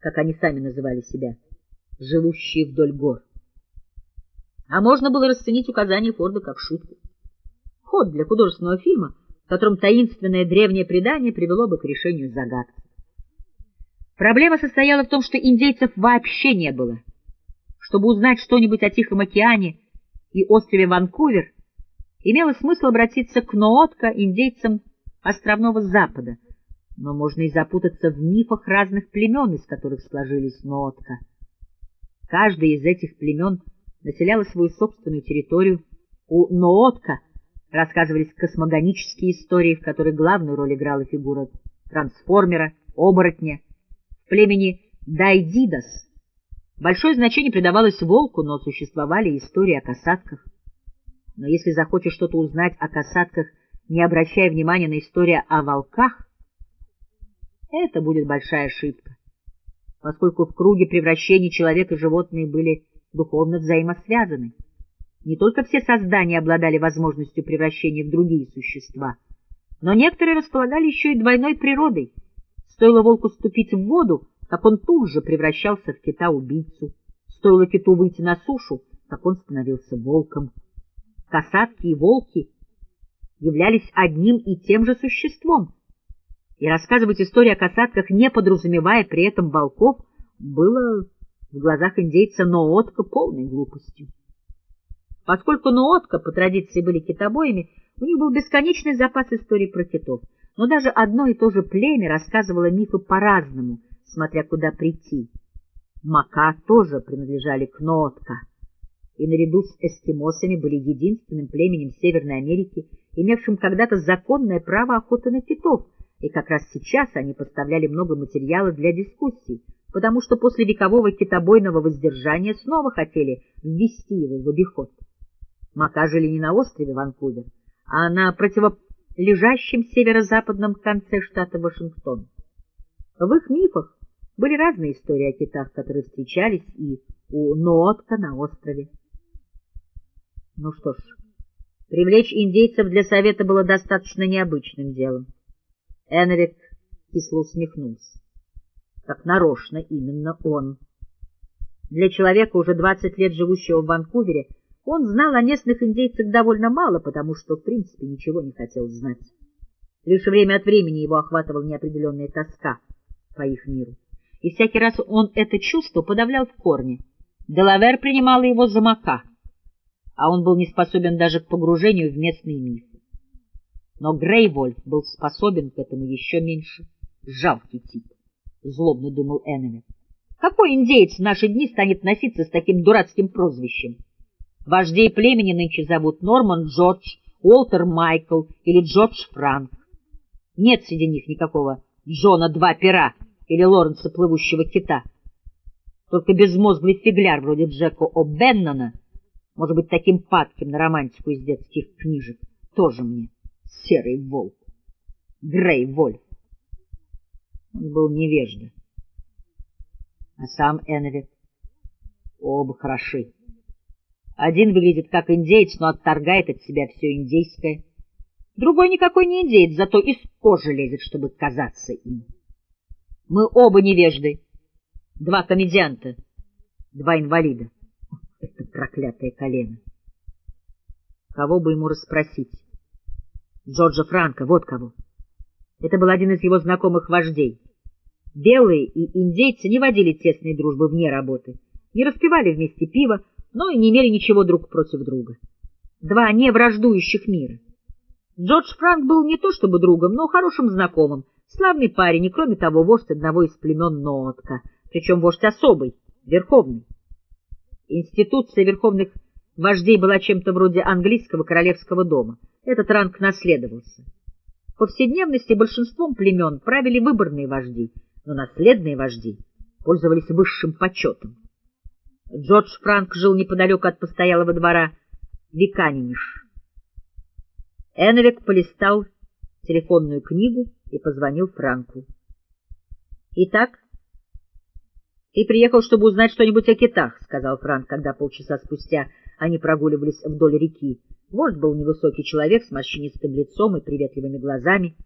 как они сами называли себя, живущие вдоль гор. А можно было расценить указание Форда как шутку. Ход для художественного фильма, в котором таинственное древнее предание привело бы к решению загадки. Проблема состояла в том, что индейцев вообще не было. Чтобы узнать что-нибудь о Тихом океане и острове Ванкувер, имело смысл обратиться к Ноотка, индейцам островного Запада, но можно и запутаться в мифах разных племен, из которых сложились Ноотка. Каждый из этих племен населяла свою собственную территорию. У Ноотка рассказывались космогонические истории, в которых главную роль играла фигура трансформера, оборотня. В племени Дайдидас большое значение придавалось волку, но существовали истории о касатках. Но если захочешь что-то узнать о касатках, не обращая внимания на историю о волках, это будет большая ошибка, поскольку в круге превращений человек и животные были духовно взаимосвязаны. Не только все создания обладали возможностью превращения в другие существа, но некоторые располагали еще и двойной природой. Стоило волку ступить в воду, как он тут же превращался в кита-убийцу. Стоило киту выйти на сушу, как он становился волком касатки и волки являлись одним и тем же существом, и рассказывать историю о касатках, не подразумевая при этом волков, было в глазах индейца Ноотка полной глупостью. Поскольку Ноотка по традиции были китобоями, у них был бесконечный запас историй про китов, но даже одно и то же племя рассказывало мифы по-разному, смотря куда прийти. Мака тоже принадлежали к Ноотка и наряду с эскимосами были единственным племенем Северной Америки, имевшим когда-то законное право охоты на китов, и как раз сейчас они поставляли много материала для дискуссий, потому что после векового китобойного воздержания снова хотели ввести его в обиход. Мака жили не на острове Ванкувер, а на противолежащем северо-западном конце штата Вашингтон. В их мифах были разные истории о китах, которые встречались и у Ноотка на острове. Ну что ж, привлечь индейцев для совета было достаточно необычным делом. Эннвик кисло усмехнулся. Как нарочно именно он. Для человека, уже двадцать лет живущего в Ванкувере, он знал о местных индейцах довольно мало, потому что, в принципе, ничего не хотел знать. Лишь время от времени его охватывала неопределенная тоска по их миру. И всякий раз он это чувство подавлял в корне. Делавер принимала его за мака — а он был не способен даже к погружению в местные мифы. Но Грейвольф был способен к этому еще меньше. Жалкий тип, — злобно думал Эннет. Какой индеец в наши дни станет носиться с таким дурацким прозвищем? Вождей племени нынче зовут Норман Джордж, Уолтер Майкл или Джордж Франк. Нет среди них никакого Джона Два Пера или Лоренса Плывущего Кита. Только безмозглый фигляр вроде Джека О'Беннона — может быть, таким падким на романтику из детских книжек, тоже мне серый волк, Грей Вольф. Он был невежда. А сам Эннвик оба хороши. Один выглядит как индейец, но отторгает от себя все индейское. Другой никакой не индейец, зато из кожи лезет, чтобы казаться им. Мы оба невежды, два комедианта, два инвалида проклятое колено. Кого бы ему расспросить? Джорджа Франка, вот кого. Это был один из его знакомых вождей. Белые и индейцы не водили тесной дружбы вне работы, не распивали вместе пиво, но и не имели ничего друг против друга. Два невраждующих мира. Джордж Франк был не то чтобы другом, но хорошим знакомым, славный парень и, кроме того, вождь одного из племен Ноотка, причем вождь особый, верховный. Институция верховных вождей была чем-то вроде английского королевского дома. Этот ранг наследовался. В повседневности большинством племен правили выборные вожди, но наследные вожди пользовались высшим почетом. Джордж Франк жил неподалеку от постоялого двора Виканиниш. Энвик полистал телефонную книгу и позвонил Франку. — Итак, «Ты приехал, чтобы узнать что-нибудь о китах», — сказал Франк, когда полчаса спустя они прогуливались вдоль реки. Вождь был невысокий человек с морщинистым лицом и приветливыми глазами.